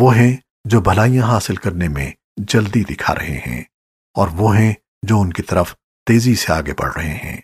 وہ ہیں جو بھلائیاں حاصل کرنے میں جلدی دکھا رہے ہیں اور وہ ہیں جو ان کی طرف تیزی سے آگے بڑھ رہے ہیں۔